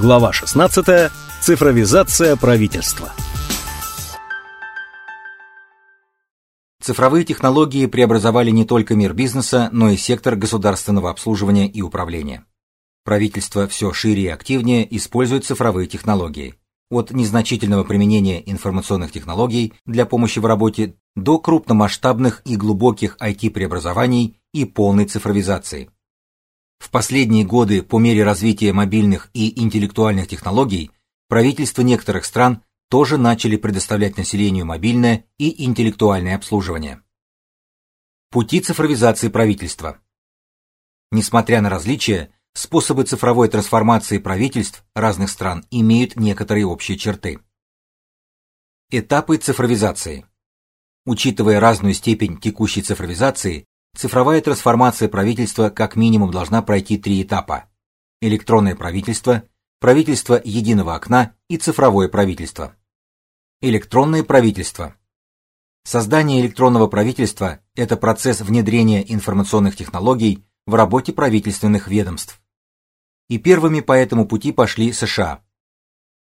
Глава 16. Цифровизация правительства. Цифровые технологии преобразовали не только мир бизнеса, но и сектор государственного обслуживания и управления. Правительство все шире и активнее использует цифровые технологии. От незначительного применения информационных технологий для помощи в работе до крупномасштабных и глубоких IT-преобразований и полной цифровизации. В последние годы по мере развития мобильных и интеллектуальных технологий правительства некоторых стран тоже начали предоставлять населению мобильное и интеллектуальное обслуживание. Пути цифровизации правительства. Несмотря на различия, способы цифровой трансформации правительств разных стран имеют некоторые общие черты. Этапы цифровизации. Учитывая разную степень текущей цифровизации, Цифровая трансформация правительства как минимум должна пройти три этапа: электронное правительство, правительство единого окна и цифровое правительство. Электронное правительство. Создание электронного правительства это процесс внедрения информационных технологий в работе правительственных ведомств. И первыми по этому пути пошли США.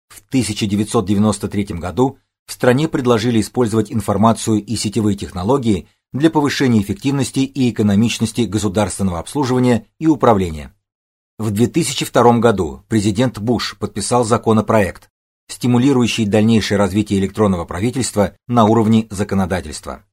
В 1993 году в стране предложили использовать информацию и сетевые технологии для повышения эффективности и экономичности государственного обслуживания и управления. В 2002 году президент Буш подписал законопроект, стимулирующий дальнейшее развитие электронного правительства на уровне законодательства.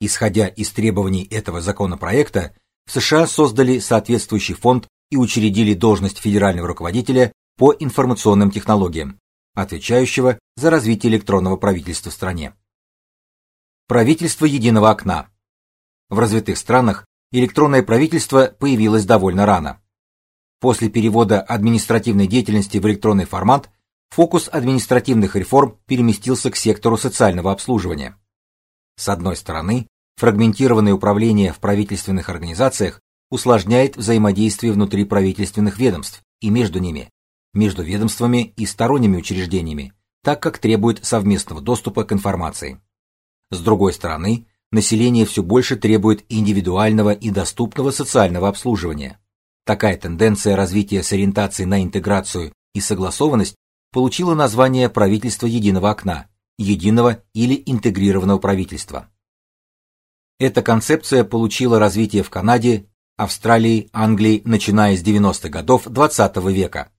Исходя из требований этого законопроекта, в США создали соответствующий фонд и учредили должность федерального руководителя по информационным технологиям, отвечающего за развитие электронного правительства в стране. Правительство единого окна. В развитых странах электронное правительство появилось довольно рано. После перевода административной деятельности в электронный формат фокус административных реформ переместился к сектору социального обслуживания. С одной стороны, фрагментированное управление в правительственных организациях усложняет взаимодействие внутри правительственных ведомств и между ними, между ведомствами и сторонними учреждениями, так как требует совместного доступа к информации. С другой стороны, население все больше требует индивидуального и доступного социального обслуживания. Такая тенденция развития с ориентацией на интеграцию и согласованность получила название правительства единого окна, единого или интегрированного правительства. Эта концепция получила развитие в Канаде, Австралии, Англии, начиная с 90-х годов XX -го века.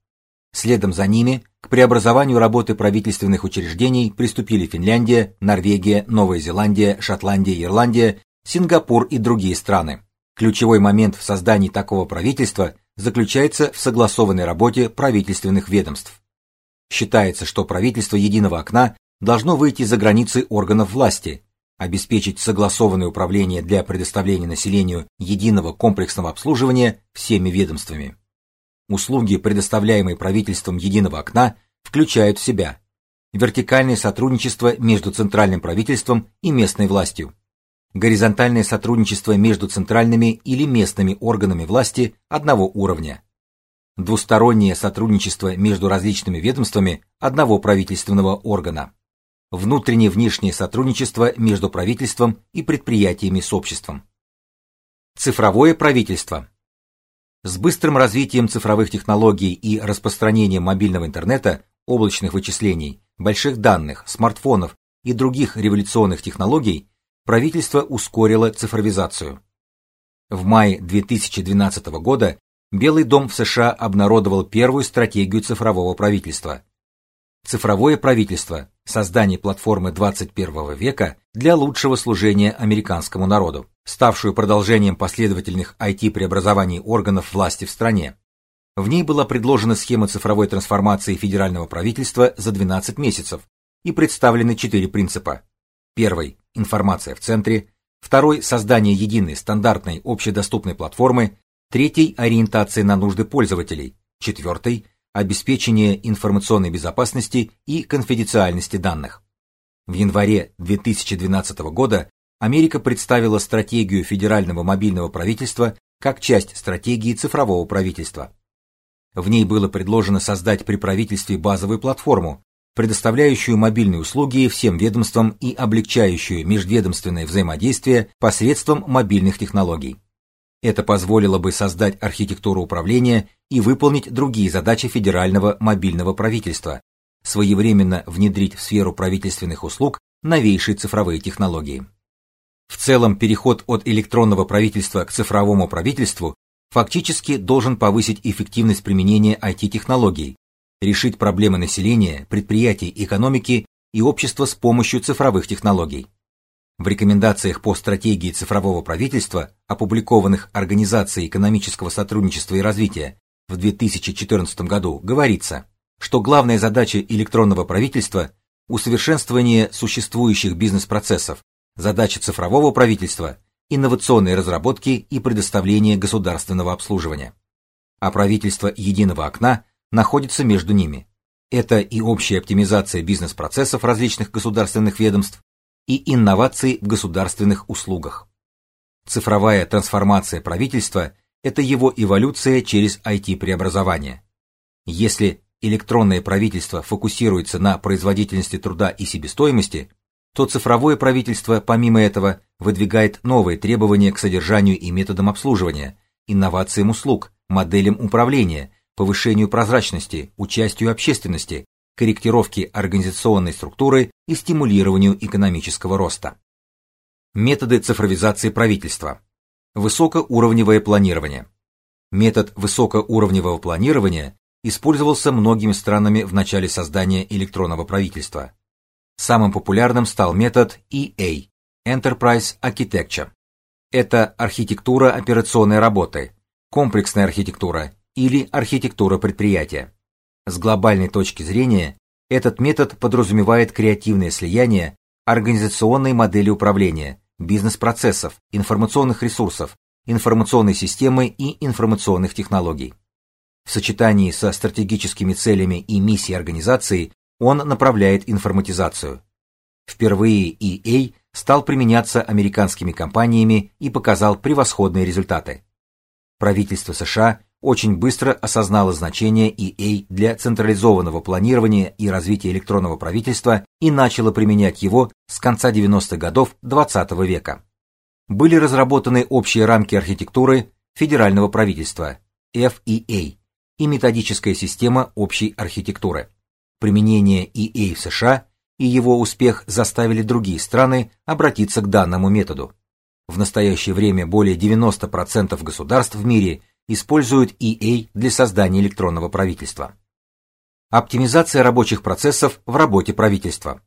Следом за ними к преобразованию работы правительственных учреждений приступили Финляндия, Норвегия, Новая Зеландия, Шотландия, Ирландия, Сингапур и другие страны. Ключевой момент в создании такого правительства заключается в согласованной работе правительственных ведомств. Считается, что правительство единого окна должно выйти за границы органов власти, обеспечить согласованное управление для предоставления населению единого комплексного обслуживания всеми ведомствами. Услуги, предоставляемые правительством Единого окна, включают в себя вертикальное сотрудничество между центральным правительством и местной властью, горизонтальное сотрудничество между центральными или местными органами власти одного уровня, двустороннее сотрудничество между различными ведомствами одного правительственного органа, внутреннее внешнее сотрудничество между правительством и предприятиями с обществом. Цифровое правительство с быстрым развитием цифровых технологий и распространением мобильного интернета, облачных вычислений, больших данных, смартфонов и других революционных технологий, правительство ускорило цифровизацию. В мае 2012 года Белый дом в США обнародовал первую стратегию цифрового правительства. Цифровое правительство создание платформы 21 века для лучшего служения американскому народу ставшую продолжением последовательных IT-преобразований органов власти в стране. В ней была предложена схема цифровой трансформации федерального правительства за 12 месяцев и представлены четыре принципа. Первый информация в центре, второй создание единой стандартной общедоступной платформы, третий ориентация на нужды пользователей, четвертый обеспечение информационной безопасности и конфиденциальности данных. В январе 2012 года Америка представила стратегию федерального мобильного правительства как часть стратегии цифрового правительства. В ней было предложено создать при правительстве базовую платформу, предоставляющую мобильные услуги всем ведомствам и облегчающую межведомственное взаимодействие посредством мобильных технологий. Это позволило бы создать архитектуру управления и выполнить другие задачи федерального мобильного правительства, своевременно внедрить в сферу правительственных услуг новейшие цифровые технологии. В целом, переход от электронного правительства к цифровому правительству фактически должен повысить эффективность применения IT-технологий, решить проблемы населения, предприятий, экономики и общества с помощью цифровых технологий. В рекомендациях по стратегии цифрового правительства, опубликованных Организацией экономического сотрудничества и развития в 2014 году, говорится, что главная задача электронного правительства усовершенствование существующих бизнес-процессов, задача цифрового правительства инновационные разработки и предоставление государственного обслуживания. А правительство единого окна находится между ними. Это и общая оптимизация бизнес-процессов различных государственных ведомств, и инновации в государственных услугах. Цифровая трансформация правительства это его эволюция через IT-преобразование. Если электронное правительство фокусируется на производительности труда и себестоимости, то цифровое правительство помимо этого выдвигает новые требования к содержанию и методам обслуживания, инновациям услуг, моделям управления, повышению прозрачности, участию общественности, корректировке организационной структуры и стимулированию экономического роста. Методы цифровизации правительства. Высокоуровневое планирование. Метод высокоуровневого планирования использовался многими странами в начале создания электронного правительства. Самым популярным стал метод EA Enterprise Architecture. Это архитектура операционной работы, комплексная архитектура или архитектура предприятия. С глобальной точки зрения, этот метод подразумевает креативное слияние организационной модели управления, бизнес-процессов, информационных ресурсов, информационной системы и информационных технологий. В сочетании со стратегическими целями и миссией организации он направляет информатизацию. Впервые EA стал применяться американскими компаниями и показал превосходные результаты. Правительство США очень быстро осознало значение EA для централизованного планирования и развития электронного правительства и начало применять его с конца 90-х годов XX -го века. Были разработаны общие рамки архитектуры федерального правительства FEA и методическая система общей архитектуры. Применение EA в США и его успех заставили другие страны обратиться к данному методу. В настоящее время более 90% государств в мире используют EA для создания электронного правительства. Оптимизация рабочих процессов в работе правительства.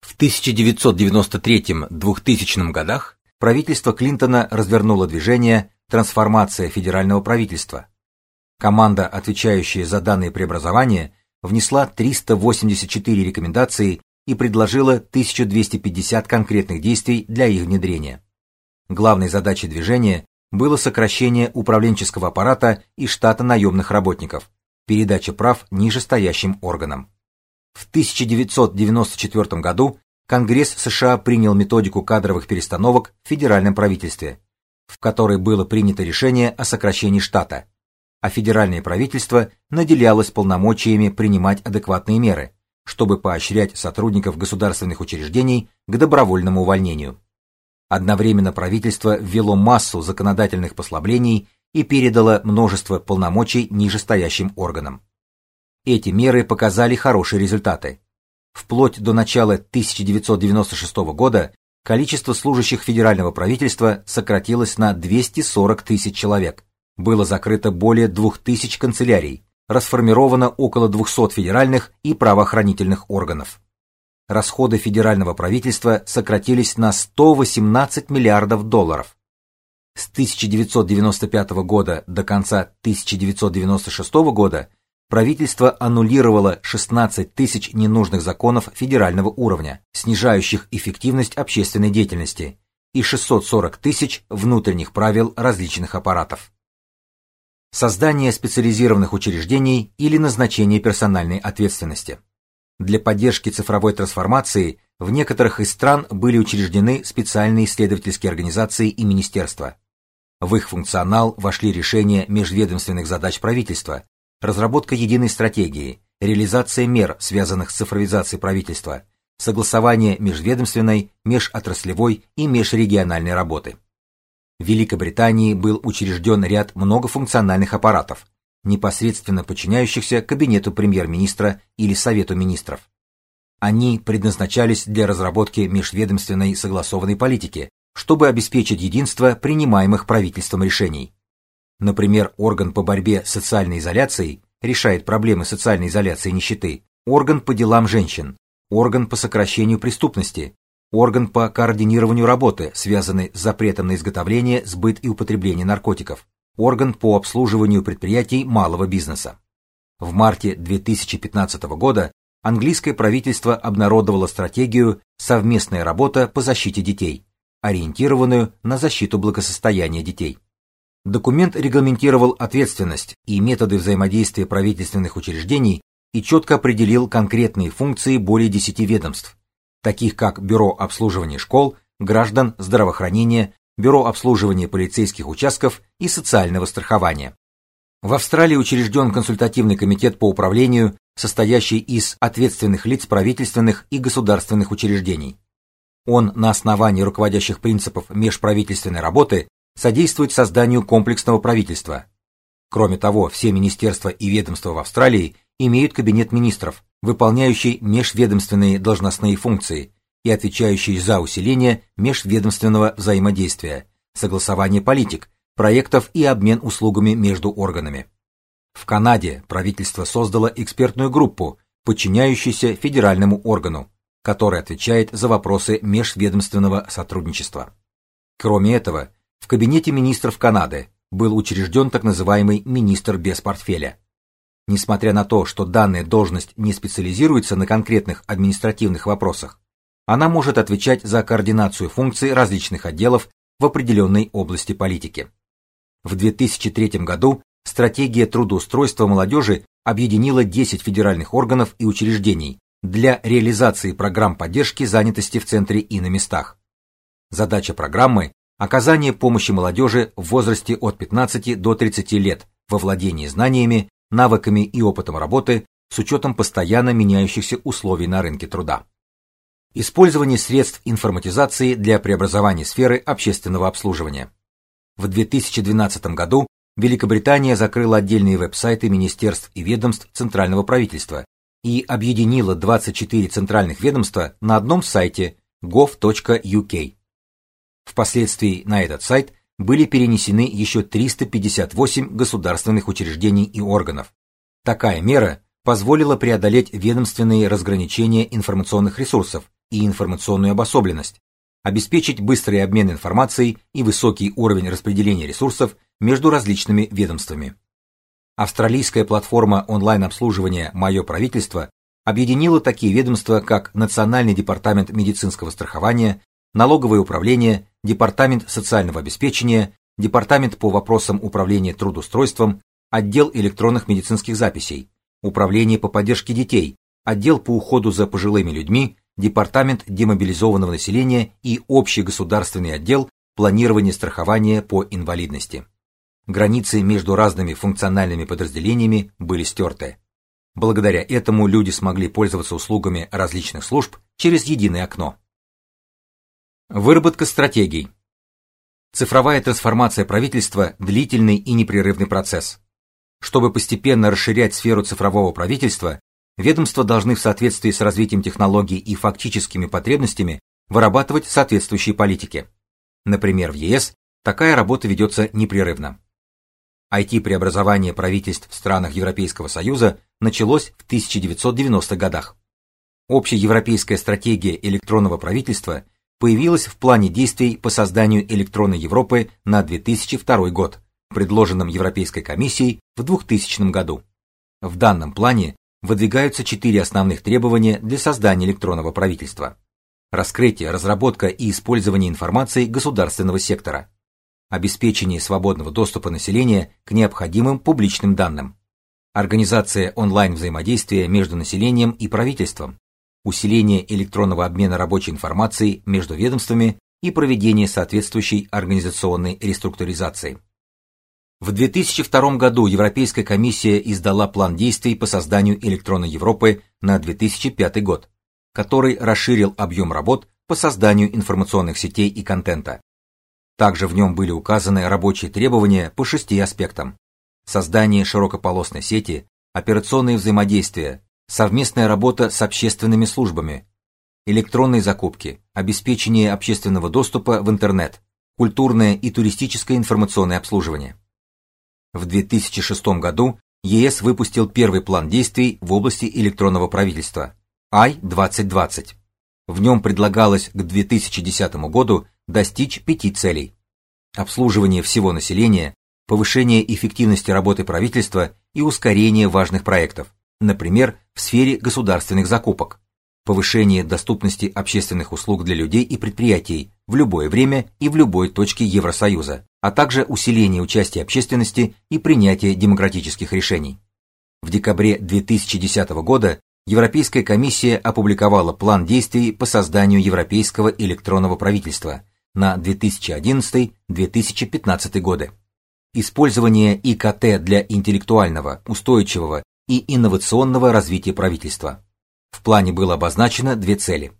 В 1993-2000 годах правительство Клинтона развернуло движение Трансформация федерального правительства. Команда, отвечающая за данные преобразования, внесла 384 рекомендации и предложила 1250 конкретных действий для их внедрения. Главной задачей движения было сокращение управленческого аппарата и штата наемных работников, передача прав нижестоящим органам. В 1994 году Конгресс США принял методику кадровых перестановок в федеральном правительстве, в которой было принято решение о сокращении штата, а федеральное правительство наделялось полномочиями принимать адекватные меры, чтобы поощрять сотрудников государственных учреждений к добровольному увольнению. Одновременно правительство ввело массу законодательных послаблений и передало множество полномочий нижестоящим органам. Эти меры показали хорошие результаты. Вплоть до начала 1996 года количество служащих федерального правительства сократилось на 240 тысяч человек. Было закрыто более 2000 канцелярий, расформировано около 200 федеральных и правоохранительных органов расходы федерального правительства сократились на 118 миллиардов долларов. С 1995 года до конца 1996 года правительство аннулировало 16 тысяч ненужных законов федерального уровня, снижающих эффективность общественной деятельности, и 640 тысяч внутренних правил различных аппаратов. Создание специализированных учреждений или назначение персональной ответственности. Для поддержки цифровой трансформации в некоторых из стран были учреждены специальные исследовательские организации и министерства. В их функционал вошли решения межведомственных задач правительства, разработка единой стратегии, реализация мер, связанных с цифровизацией правительства, согласование межведомственной, межотраслевой и межрегиональной работы. В Великобритании был учрежден ряд многофункциональных аппаратов, непосредственно подчиняющихся кабинету премьер-министра или совету министров. Они предназначались для разработки межведомственной согласованной политики, чтобы обеспечить единство принимаемых правительством решений. Например, орган по борьбе с социальной изоляцией решает проблемы социальной изоляции и нищеты, орган по делам женщин, орган по сокращению преступности, орган по координированию работы, связанный с запретом на изготовление, сбыт и употребление наркотиков, орган по обслуживанию предприятий малого бизнеса. В марте 2015 года английское правительство обнародовало стратегию «Совместная работа по защите детей», ориентированную на защиту благосостояния детей. Документ регламентировал ответственность и методы взаимодействия правительственных учреждений и четко определил конкретные функции более 10 ведомств, таких как Бюро обслуживания школ, граждан, здравоохранения, Бюро обслуживания полицейских участков и социального страхования. В Австралии учрежден консультативный комитет по управлению, состоящий из ответственных лиц правительственных и государственных учреждений. Он на основании руководящих принципов межправительственной работы содействует созданию комплексного правительства. Кроме того, все министерства и ведомства в Австралии имеют кабинет министров, выполняющий межведомственные должностные функции и отвечающий за усиление межведомственного взаимодействия, согласование политик, проектов и обмен услугами между органами. В Канаде правительство создало экспертную группу, подчиняющуюся федеральному органу, который отвечает за вопросы межведомственного сотрудничества. Кроме этого, в кабинете министров Канады был учрежден так называемый министр без портфеля. Несмотря на то, что данная должность не специализируется на конкретных административных вопросах, она может отвечать за координацию функций различных отделов в определенной области политики. В 2003 году стратегия трудоустройства молодежи объединила 10 федеральных органов и учреждений для реализации программ поддержки занятости в центре и на местах. Задача программы оказание помощи молодежи в возрасте от 15 до 30 лет во владении знаниями, навыками и опытом работы с учетом постоянно меняющихся условий на рынке труда. Использование средств информатизации для преобразования сферы общественного обслуживания. В 2012 году Великобритания закрыла отдельные веб-сайты министерств и ведомств центрального правительства и объединила 24 центральных ведомства на одном сайте gov.uk. Впоследствии на этот сайт были перенесены еще 358 государственных учреждений и органов. Такая мера позволила преодолеть ведомственные разграничения информационных ресурсов и информационную обособленность, обеспечить быстрый обмен информацией и высокий уровень распределения ресурсов между различными ведомствами. Австралийская платформа онлайн-обслуживания Мое правительство объединила такие ведомства, как Национальный департамент медицинского страхования, налоговое управление, департамент социального обеспечения, департамент по вопросам управления трудоустройством, отдел электронных медицинских записей, управление по поддержке детей, отдел по уходу за пожилыми людьми, департамент демобилизованного населения и общий государственный отдел планирования страхования по инвалидности. Границы между разными функциональными подразделениями были стерты. Благодаря этому люди смогли пользоваться услугами различных служб через единое окно. Выработка стратегий. Цифровая трансформация правительства длительный и непрерывный процесс. Чтобы постепенно расширять сферу цифрового правительства, ведомства должны в соответствии с развитием технологий и фактическими потребностями вырабатывать соответствующие политики. Например, в ЕС такая работа ведется непрерывно. IT-преобразование правительств в странах Европейского Союза началось в 1990-х годах. Общеевропейская стратегия электронного правительства – появилась в плане действий по созданию электронной Европы на 2002 год, предложенном Европейской комиссией в 2000 году. В данном плане выдвигаются четыре основных требования для создания электронного правительства: раскрытие, разработка и использование информации государственного сектора, обеспечение свободного доступа населения к необходимым публичным данным, организация онлайн-взаимодействия между населением и правительством, усиление электронного обмена рабочей информацией между ведомствами и проведение соответствующей организационной реструктуризации. В 2002 году Европейская комиссия издала план действий по созданию электронной Европы на 2005 год, который расширил объем работ по созданию информационных сетей и контента. Также в нем были указаны рабочие требования по шести аспектам: создание широкополосной сети, операционные взаимодействия, совместная работа с общественными службами, электронные закупки, обеспечение общественного доступа в интернет, культурное и туристическое информационное обслуживание. В 2006 году ЕС выпустил первый план действий в области электронного правительства I-2020. В нем предлагалось к 2010 году достичь пяти целей: обслуживание всего населения, повышение эффективности работы правительства и ускорение важных проектов, например, в сфере государственных закупок, повышение доступности общественных услуг для людей и предприятий в любое время и в любой точке Евросоюза, а также усиление участия общественности и принятие демократических решений. В декабре 2010 года Европейская комиссия опубликовала план действий по созданию европейского электронного правительства на 2011-2015 годы. Использование ИКТ для интеллектуального, устойчивого и инновационного развития правительства. В плане было обозначено две цели: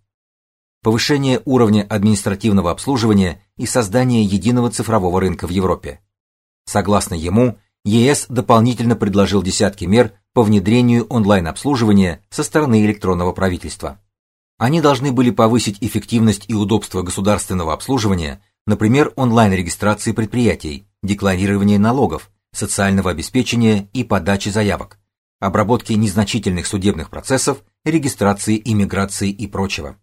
повышение уровня административного обслуживания и создание единого цифрового рынка в Европе. Согласно ему, ЕС дополнительно предложил десятки мер по внедрению онлайн-обслуживания со стороны электронного правительства. Они должны были повысить эффективность и удобство государственного обслуживания, например, онлайн-регистрации предприятий, декларирования налогов, социального обеспечения и подачи заявок, обработки незначительных судебных процессов, регистрации иммиграции и прочего.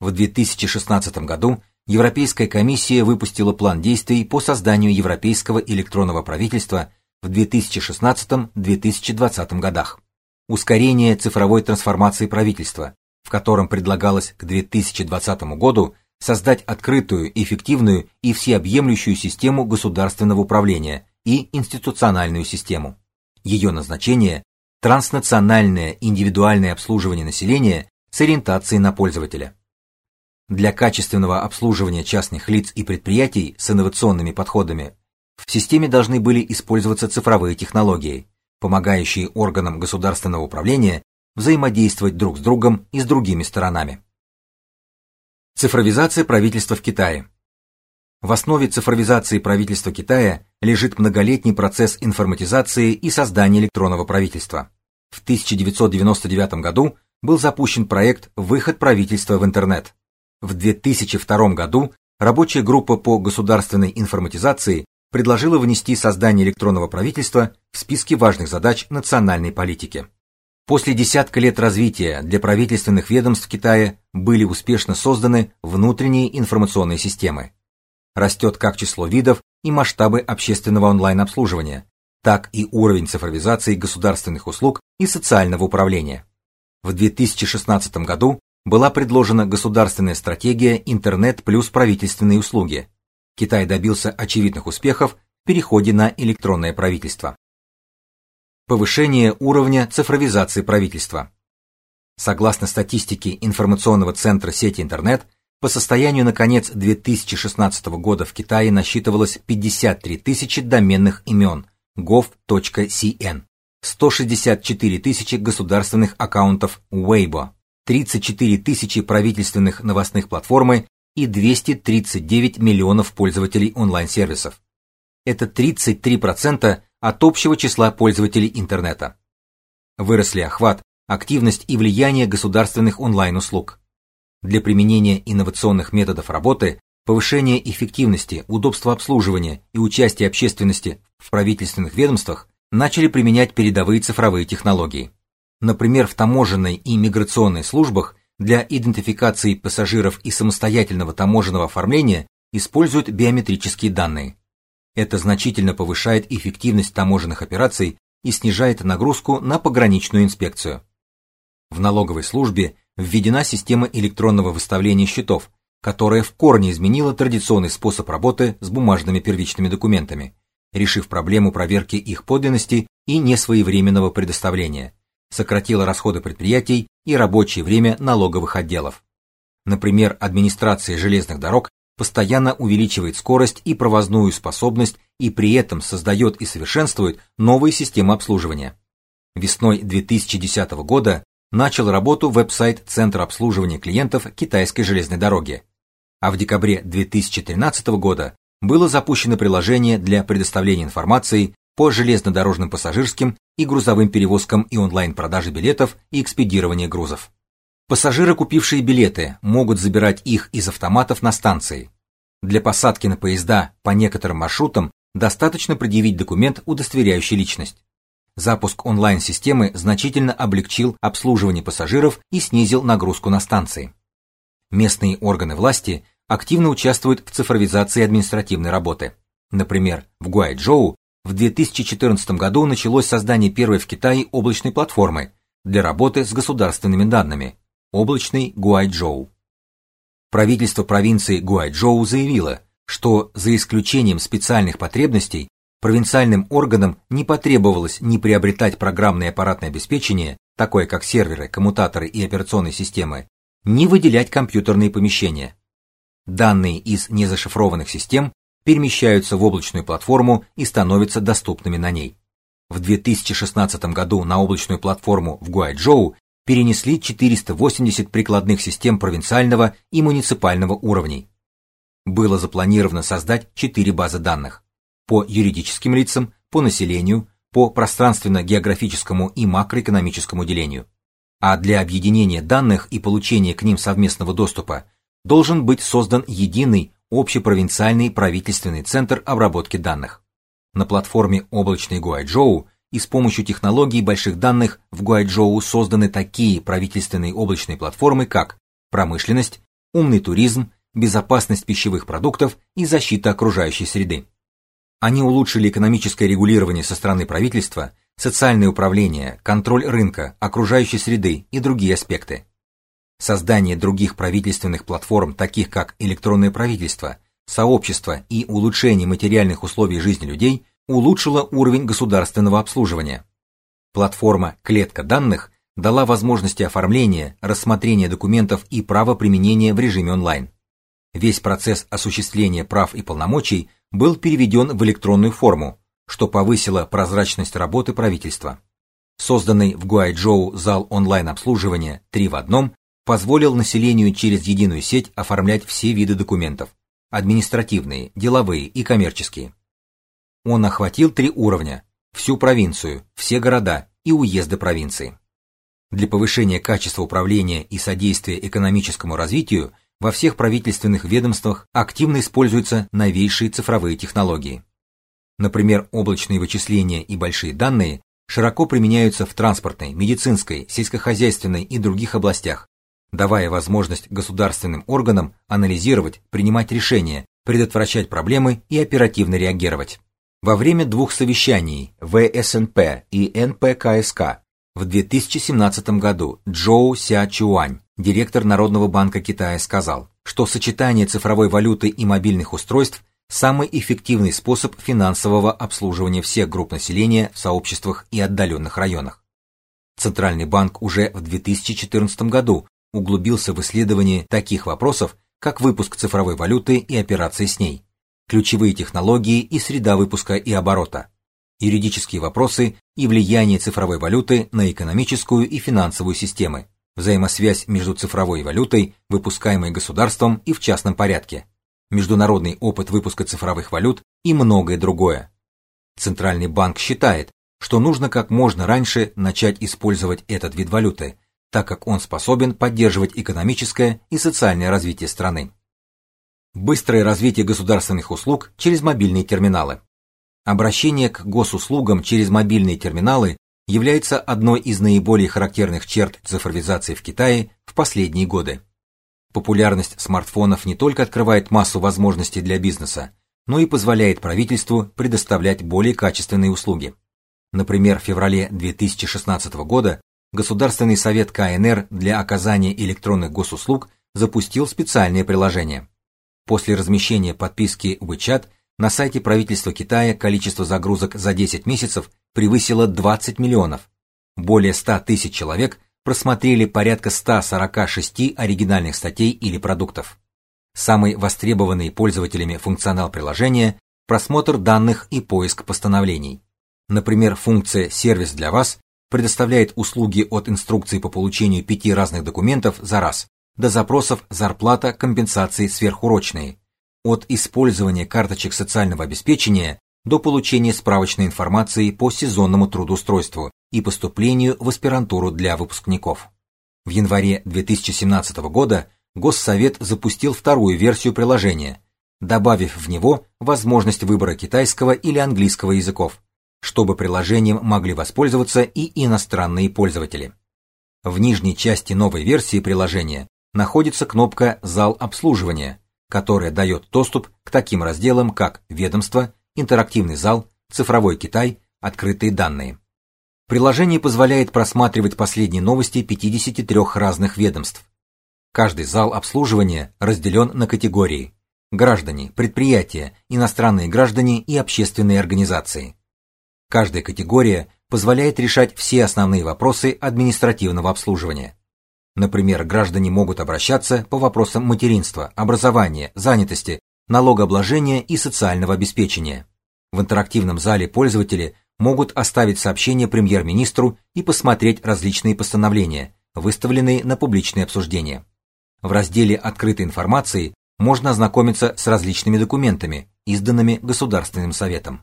В 2016 году Европейская комиссия выпустила план действий по созданию европейского электронного правительства в 2016-2020 годах. Ускорение цифровой трансформации правительства, в котором предлагалось к 2020 году создать открытую, эффективную и всеобъемлющую систему государственного управления и институциональную систему. Ее назначение транснациональное индивидуальное обслуживание населения с ориентацией на пользователя. Для качественного обслуживания частных лиц и предприятий с инновационными подходами в системе должны были использоваться цифровые технологии, помогающие органам государственного управления взаимодействовать друг с другом и с другими сторонами. Цифровизация правительства в Китае. В основе цифровизации правительства Китая лежит многолетний процесс информатизации и создания электронного правительства. В 1999 году был запущен проект Выход правительства в интернет. В 2002 году рабочая группа по государственной информатизации предложила внести создание электронного правительства в списки важных задач национальной политики. После десятка лет развития для правительственных ведомств Китая были успешно созданы внутренние информационные системы. Растет как число видов и масштабы общественного онлайн-обслуживания, так и уровень цифровизации государственных услуг и социального управления. В 2016 году была предложена государственная стратегия интернет плюс правительственные услуги. Китай добился очевидных успехов в переходе на электронное правительство. Повышение уровня цифровизации правительства. Согласно статистике информационного центра сети интернет, по состоянию на конец 2016 года в Китае насчитывалось 53 тысячи доменных имен gov.cn, 164 тысячи государственных аккаунтов Weibo, 34 тысячи правительственных новостных платформы и 239 миллионов пользователей онлайн-сервисов. Это 33% от общего числа пользователей интернета. Выросли охват, активность и влияние государственных онлайн-услуг. Для применения инновационных методов работы, повышения эффективности, удобства обслуживания и участия общественности в правительственных ведомствах начали применять передовые цифровые технологии. Например, в таможенной и миграционной службах для идентификации пассажиров и самостоятельного таможенного оформления используют биометрические данные. Это значительно повышает эффективность таможенных операций и снижает нагрузку на пограничную инспекцию. В налоговой службе введена система электронного выставления счетов, которая в корне изменила традиционный способ работы с бумажными первичными документами, решив проблему проверки их подлинности и несвоевременного предоставления, сократила расходы предприятий и рабочее время налоговых отделов. Например, администрация железных дорог постоянно увеличивает скорость и провозную способность и при этом создает и совершенствует новые системы обслуживания. Весной 2010 года начал работу веб-сайт Центра обслуживания клиентов Китайской железной дороги. А в декабре 2013 года было запущено приложение для предоставления информации по железнодорожным пассажирским и грузовым перевозкам и онлайн-продаже билетов и экспедирования грузов. Пассажиры, купившие билеты, могут забирать их из автоматов на станции. Для посадки на поезда по некоторым маршрутам достаточно предъявить документ, удостоверяющий личность. Запуск онлайн-системы значительно облегчил обслуживание пассажиров и снизил нагрузку на станции. Местные органы власти активно участвуют в цифровизации административной работы. Например, в Гуайчжоу в 2014 году началось создание первой в Китае облачной платформы для работы с государственными данными, облачный Гуайчжоу. Правительство провинции Гуайчжоу заявило, что за исключением специальных потребностей провинциальным органам не потребовалось ни приобретать программное аппаратное обеспечение, такое как серверы, коммутаторы и операционные системы, ни выделять компьютерные помещения. Данные из незашифрованных систем перемещаются в облачную платформу и становятся доступными на ней. В 2016 году на облачную платформу в Гуайчжоу перенесли 480 прикладных систем провинциального и муниципального уровней. Было запланировано создать 4 базы данных по юридическим лицам, по населению, по пространственно-географическому и макроэкономическому делению. А для объединения данных и получения к ним совместного доступа должен быть создан единый общепровинциальный правительственный центр обработки данных. На платформе облачный Гуайчжоу и с помощью технологий больших данных в Гуайчжоу созданы такие правительственные облачные платформы, как промышленность, умный туризм, безопасность пищевых продуктов и защита окружающей среды. Они улучшили экономическое регулирование со стороны правительства, социальное управление, контроль рынка, окружающей среды и другие аспекты. Создание других правительственных платформ, таких как электронное правительство, сообщество и улучшение материальных условий жизни людей – улучшила уровень государственного обслуживания. Платформа «Клетка данных» дала возможности оформления, рассмотрения документов и права применения в режиме онлайн. Весь процесс осуществления прав и полномочий был переведен в электронную форму, что повысило прозрачность работы правительства. Созданный в Гуайчжоу зал онлайн-обслуживания 3 в одном позволил населению через единую сеть оформлять все виды документов: административные, деловые и коммерческие. Он охватил три уровня: всю провинцию, все города и уезды провинции. Для повышения качества управления и содействия экономическому развитию во всех правительственных ведомствах активно используются новейшие цифровые технологии. Например, облачные вычисления и большие данные широко применяются в транспортной, медицинской, сельскохозяйственной и других областях, давая возможность государственным органам анализировать, принимать решения, предотвращать проблемы и оперативно реагировать. Во время двух совещаний ВСНП и НПКСК в 2017 году Джоу Ся Чуань, директор Народного банка Китая, сказал, что сочетание цифровой валюты и мобильных устройств самый эффективный способ финансового обслуживания всех групп населения в сообществах и отдаленных районах. Центральный банк уже в 2014 году углубился в исследование таких вопросов, как выпуск цифровой валюты и операции с ней, ключевые технологии и среда выпуска и оборота, юридические вопросы и влияние цифровой валюты на экономическую и финансовую системы, взаимосвязь между цифровой валютой, выпускаемой государством и в частном порядке, международный опыт выпуска цифровых валют и многое другое. Центральный банк считает, что нужно как можно раньше начать использовать этот вид валюты, так как он способен поддерживать экономическое и социальное развитие страны. Быстрое развитие государственных услуг через мобильные терминалы. Обращение к госуслугам через мобильные терминалы является одной из наиболее характерных черт цифровизации в Китае в последние годы. Популярность смартфонов не только открывает массу возможностей для бизнеса, но и позволяет правительству предоставлять более качественные услуги. Например, в феврале 2016 года Государственный совет КНР для оказания электронных госуслуг запустил специальное приложение. После размещения подписки WeChat на сайте правительства Китая количество загрузок за 10 месяцев превысило 20 миллионов. Более 100 тысяч человек просмотрели порядка 146 оригинальных статей или продуктов. Самый востребованный пользователями функционал приложения просмотр данных и поиск постановлений. Например, функция сервис для вас предоставляет услуги от инструкции по получению пяти разных документов за раз до запросов зарплата, компенсации сверхурочные, от использования карточек социального обеспечения до получения справочной информации по сезонному трудоустройству и поступлению в аспирантуру для выпускников. В январе 2017 года Госсовет запустил вторую версию приложения, добавив в него возможность выбора китайского или английского языков, чтобы приложением могли воспользоваться и иностранные пользователи. В нижней части новой версии приложения находится кнопка «Зал обслуживания», которая дает доступ к таким разделам, как «Ведомство», «Интерактивный зал», «Цифровой Китай», «Открытые данные». Приложение позволяет просматривать последние новости 53 разных ведомств. Каждый зал обслуживания разделен на категории: граждане, предприятия, иностранные граждане и общественные организации. Каждая категория позволяет решать все основные вопросы административного обслуживания. Например, граждане могут обращаться по вопросам материнства, образования, занятости, налогообложения и социального обеспечения. В интерактивном зале пользователи могут оставить сообщение премьер-министру и посмотреть различные постановления, выставленные на публичное обсуждение. В разделе открытой информации можно ознакомиться с различными документами, изданными Государственным советом.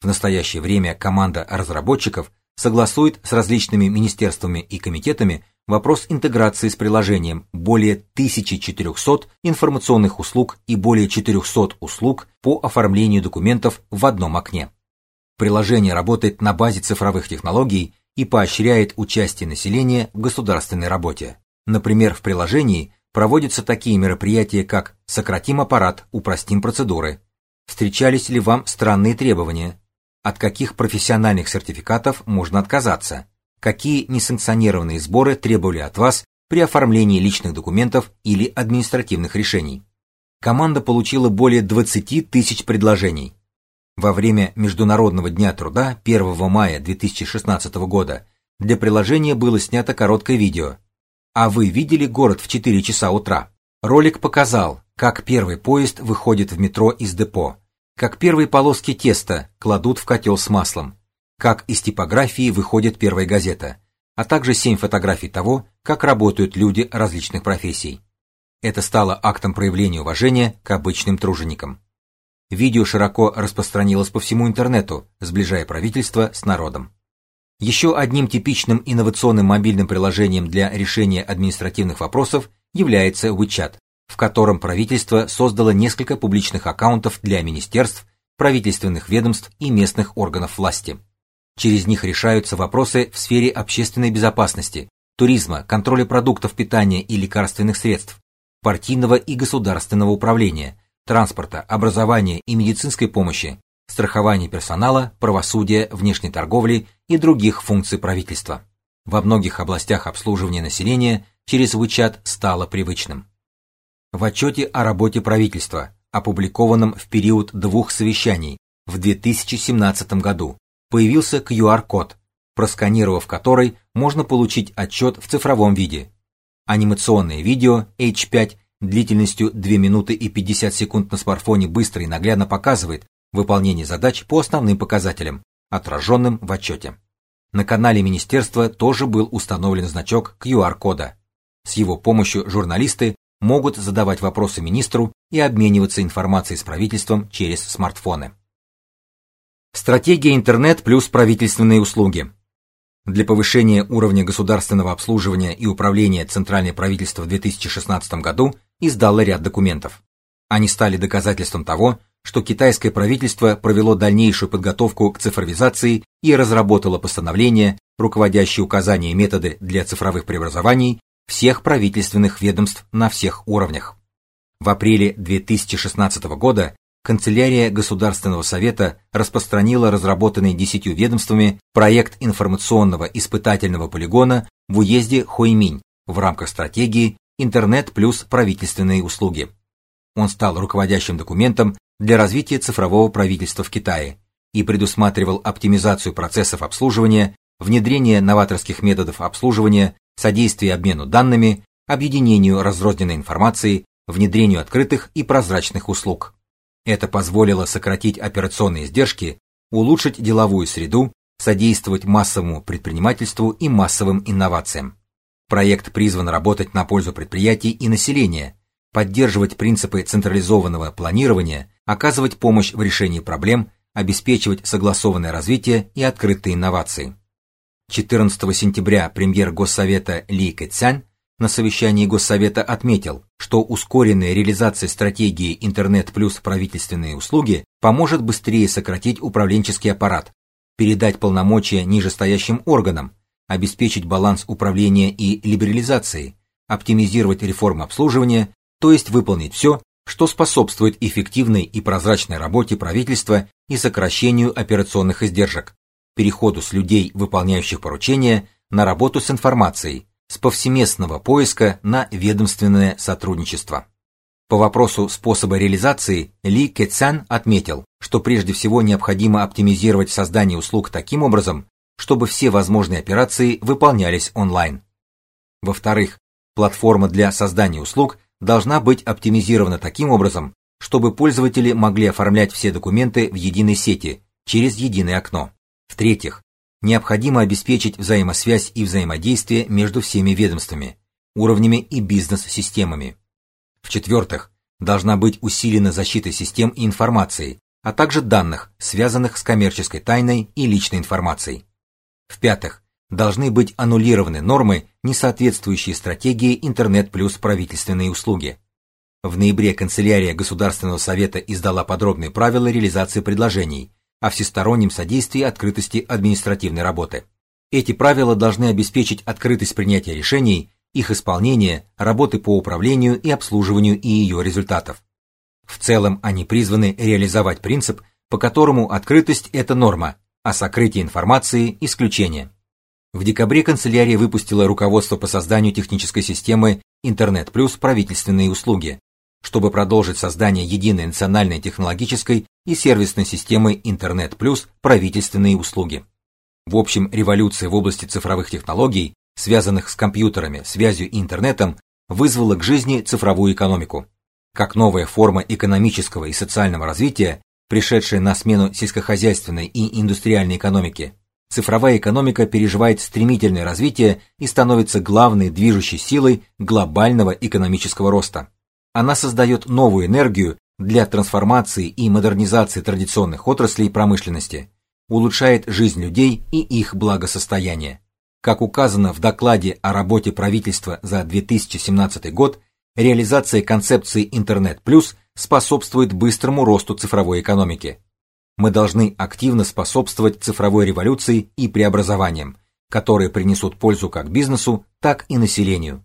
В настоящее время команда разработчиков согласует с различными министерствами и комитетами вопрос интеграции с приложением более 1400 информационных услуг и более 400 услуг по оформлению документов в одном окне. Приложение работает на базе цифровых технологий и поощряет участие населения в государственной работе. Например, в приложении проводятся такие мероприятия, как «Сократим аппарат, упростим процедуры», «Встречались ли вам странные требования», «От каких профессиональных сертификатов можно отказаться», какие несанкционированные сборы требовали от вас при оформлении личных документов или административных решений. Команда получила более 20 тысяч предложений. Во время Международного дня труда 1 мая 2016 года для приложения было снято короткое видео. А вы видели город в 4 часа утра? Ролик показал, как первый поезд выходит в метро из депо, как первые полоски теста кладут в котел с маслом, как из типографии выходит первая газета, а также семь фотографий того, как работают люди различных профессий. Это стало актом проявления уважения к обычным труженикам. Видео широко распространилось по всему интернету, сближая правительство с народом. Еще одним типичным инновационным мобильным приложением для решения административных вопросов является WeChat, в котором правительство создало несколько публичных аккаунтов для министерств, правительственных ведомств и местных органов власти. Через них решаются вопросы в сфере общественной безопасности, туризма, контроля продуктов питания и лекарственных средств, партийного и государственного управления, транспорта, образования и медицинской помощи, страхования персонала, правосудия, внешней торговли и других функций правительства. Во многих областях обслуживания населения через WeChat стало привычным. В отчете о работе правительства, опубликованном в период двух совещаний в 2017 году, появился QR-код, просканировав который можно получить отчет в цифровом виде. Анимационное видео H5 длительностью 2 минуты и 50 секунд на смартфоне быстро и наглядно показывает выполнение задач по основным показателям, отраженным в отчете. На канале министерства тоже был установлен значок QR-кода. С его помощью журналисты могут задавать вопросы министру и обмениваться информацией с правительством через смартфоны. Стратегия интернет плюс правительственные услуги. Для повышения уровня государственного обслуживания и управления Центральное правительство в 2016 году издало ряд документов. Они стали доказательством того, что китайское правительство провело дальнейшую подготовку к цифровизации и разработало постановления, руководящие указания и методы для цифровых преобразований всех правительственных ведомств на всех уровнях. В апреле 2016 года канцелярия Государственного совета распространила разработанный десятью ведомствами проект информационного испытательного полигона в уезде Хойминь в рамках стратегии Интернет плюс правительственные услуги. Он стал руководящим документом для развития цифрового правительства в Китае и предусматривал оптимизацию процессов обслуживания, внедрение новаторских методов обслуживания, содействие обмену данными, объединению разрозненной информации, внедрению открытых и прозрачных услуг. Это позволило сократить операционные издержки, улучшить деловую среду, содействовать массовому предпринимательству и массовым инновациям. Проект призван работать на пользу предприятий и населения, поддерживать принципы централизованного планирования, оказывать помощь в решении проблем, обеспечивать согласованное развитие и открытые инновации. 14 сентября премьер Госсовета Ли Кэцянь на совещании Госсовета отметил, что ускоренная реализация стратегии интернет плюс правительственные услуги поможет быстрее сократить управленческий аппарат, передать полномочия нижестоящим органам, обеспечить баланс управления и либерализации, оптимизировать реформы обслуживания, то есть выполнить все, что способствует эффективной и прозрачной работе правительства и сокращению операционных издержек, переходу с людей, выполняющих поручения, на работу с информацией, с повсеместного поиска на ведомственное сотрудничество. По вопросу способа реализации Ли Кэцян отметил, что прежде всего необходимо оптимизировать создание услуг таким образом, чтобы все возможные операции выполнялись онлайн. Во-вторых, платформа для создания услуг должна быть оптимизирована таким образом, чтобы пользователи могли оформлять все документы в единой сети через единое окно. В-третьих, необходимо обеспечить взаимосвязь и взаимодействие между всеми ведомствами, уровнями и бизнес-системами. В-четвертых, должна быть усилена защита систем и информации, а также данных, связанных с коммерческой тайной и личной информацией. В-пятых, должны быть аннулированы нормы, не соответствующие стратегии интернет плюс правительственные услуги. В ноябре канцелярия Государственного совета издала подробные правила реализации предложений о всестороннем содействии открытости административной работы. Эти правила должны обеспечить открытость принятия решений их исполнение, работы по управлению и обслуживанию и ее результатов. В целом они призваны реализовать принцип, по которому открытость это норма, а сокрытие информации исключение. В декабре канцелярия выпустила руководство по созданию технической системы Интернет плюс правительственные услуги, чтобы продолжить создание единой национальной технологической и сервисной системы Интернет плюс правительственные услуги. В общем, революция в области цифровых технологий связанных с компьютерами, связью и интернетом, вызвало к жизни цифровую экономику. Как новая форма экономического и социального развития, пришедшая на смену сельскохозяйственной и индустриальной экономике, цифровая экономика переживает стремительное развитие и становится главной движущей силой глобального экономического роста. Она создает новую энергию для трансформации и модернизации традиционных отраслей промышленности, улучшает жизнь людей и их благосостояние. Как указано в докладе о работе правительства за 2017 год, реализация концепции Интернет плюс способствует быстрому росту цифровой экономики. Мы должны активно способствовать цифровой революции и преобразованиям, которые принесут пользу как бизнесу, так и населению.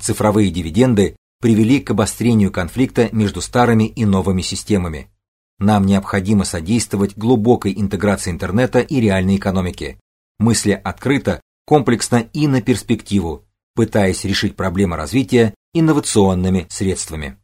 Цифровые дивиденды привели к обострению конфликта между старыми и новыми системами. Нам необходимо содействовать глубокой интеграции интернета и реальной экономики, мысля открыто комплексно и на перспективу, пытаясь решить проблемы развития инновационными средствами.